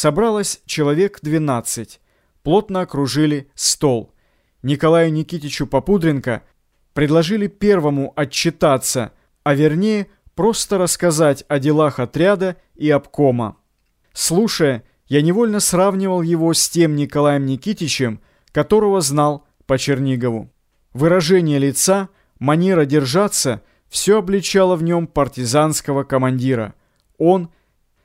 Собралось человек 12. Плотно окружили стол. Николаю Никитичу Попудренко предложили первому отчитаться, а вернее просто рассказать о делах отряда и обкома. Слушая, я невольно сравнивал его с тем Николаем Никитичем, которого знал по Чернигову. Выражение лица, манера держаться – все обличало в нем партизанского командира. Он,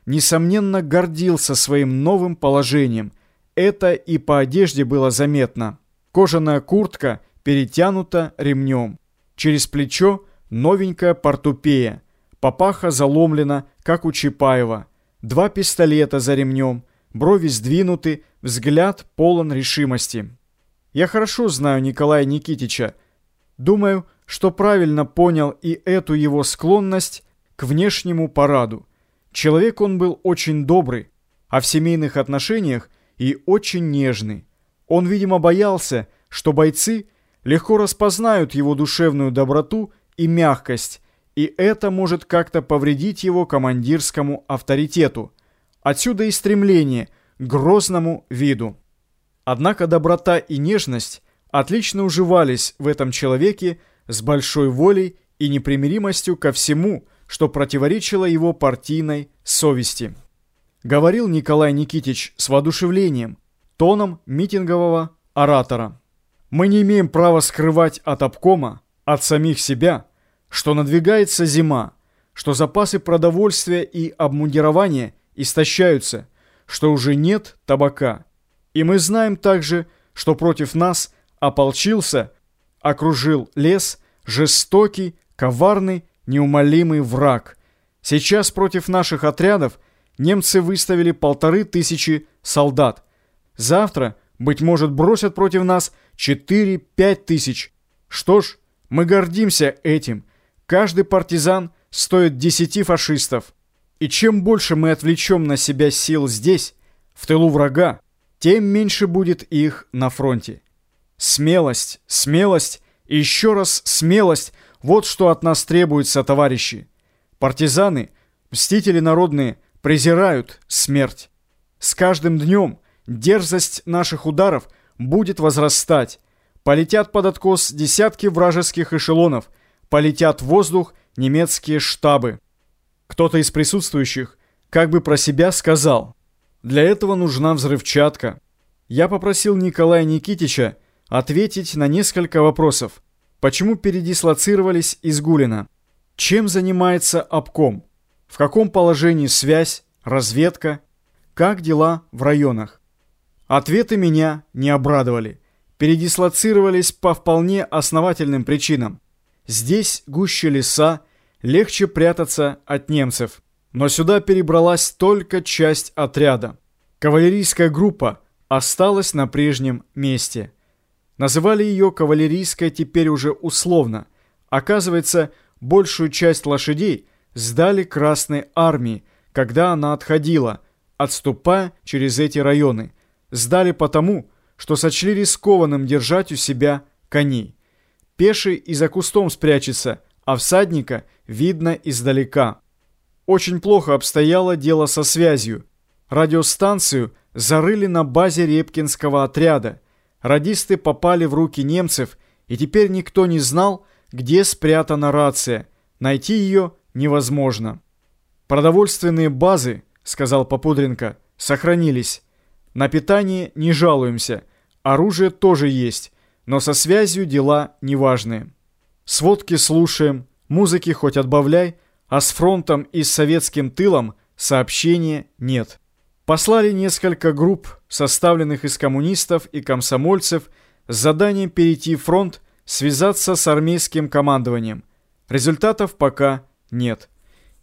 несомненно, гордился своим новым положением. Это и по одежде было заметно. Кожаная куртка перетянута ремнем. Через плечо новенькая портупея. Папаха заломлена, как у Чапаева. Два пистолета за ремнем, брови сдвинуты, взгляд полон решимости. Я хорошо знаю Николая Никитича. Думаю, что правильно понял и эту его склонность к внешнему параду. Человек он был очень добрый, а в семейных отношениях и очень нежный. Он, видимо, боялся, что бойцы легко распознают его душевную доброту и мягкость, и это может как-то повредить его командирскому авторитету. Отсюда и стремление к грозному виду. Однако доброта и нежность отлично уживались в этом человеке с большой волей и непримиримостью ко всему, что противоречило его партийной совести. Говорил Николай Никитич с воодушевлением, тоном митингового оратора. «Мы не имеем права скрывать от обкома, от самих себя, что надвигается зима, что запасы продовольствия и обмундирования истощаются, что уже нет табака. И мы знаем также, что против нас ополчился окружил лес жестокий, коварный, неумолимый враг. Сейчас против наших отрядов немцы выставили полторы тысячи солдат. Завтра, быть может, бросят против нас 4-5 тысяч. Что ж, мы гордимся этим. Каждый партизан стоит 10 фашистов. И чем больше мы отвлечем на себя сил здесь, в тылу врага, тем меньше будет их на фронте. Смелость, смелость и еще раз смелость – вот что от нас требуется, товарищи. Партизаны, мстители народные, презирают смерть. С каждым днем дерзость наших ударов будет возрастать. Полетят под откос десятки вражеских эшелонов, полетят в воздух немецкие штабы. Кто-то из присутствующих как бы про себя сказал, для этого нужна взрывчатка. Я попросил Николая Никитича ответить на несколько вопросов. Почему передислоцировались из Гулина? Чем занимается обком? В каком положении связь, разведка? Как дела в районах? Ответы меня не обрадовали. Передислоцировались по вполне основательным причинам. Здесь гуще леса, легче прятаться от немцев. Но сюда перебралась только часть отряда. Кавалерийская группа осталась на прежнем месте. Называли ее кавалерийской теперь уже условно. Оказывается, большую часть лошадей сдали Красной Армии, когда она отходила, отступая через эти районы. Сдали потому, что сочли рискованным держать у себя коней. Пеший и за кустом спрячется, а всадника видно издалека. Очень плохо обстояло дело со связью. Радиостанцию зарыли на базе Репкинского отряда – Радисты попали в руки немцев, и теперь никто не знал, где спрятана рация. Найти ее невозможно. «Продовольственные базы, — сказал Попудренко, — сохранились. На питание не жалуемся. Оружие тоже есть, но со связью дела неважные. Сводки слушаем, музыки хоть отбавляй, а с фронтом и с советским тылом сообщения нет». Послали несколько групп, составленных из коммунистов и комсомольцев, с заданием перейти фронт, связаться с армейским командованием. Результатов пока нет.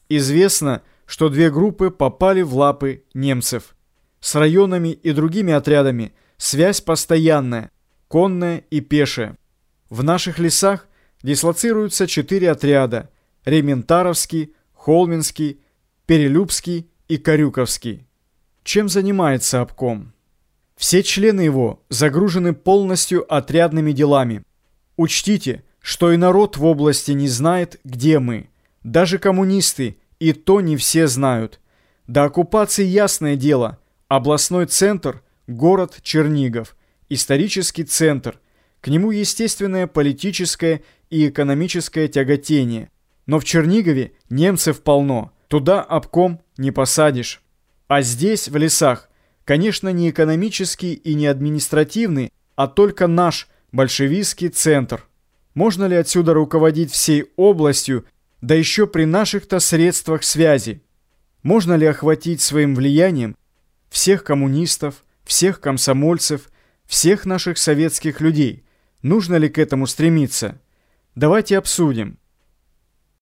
Известно, что две группы попали в лапы немцев. С районами и другими отрядами связь постоянная, конная и пешая. В наших лесах дислоцируются четыре отряда – Рементаровский, Холминский, Перелюбский и Карюковский. Чем занимается обком? Все члены его загружены полностью отрядными делами. Учтите, что и народ в области не знает, где мы. Даже коммунисты и то не все знают. До оккупации ясное дело, Областной центр – город Чернигов, исторический центр, к нему естественное политическое и экономическое тяготение. Но в Чернигове немцев полно, туда обком не посадишь. А здесь, в лесах, конечно, не экономический и не административный, а только наш большевистский центр. Можно ли отсюда руководить всей областью, да еще при наших-то средствах связи? Можно ли охватить своим влиянием всех коммунистов, всех комсомольцев, всех наших советских людей. Нужно ли к этому стремиться? Давайте обсудим.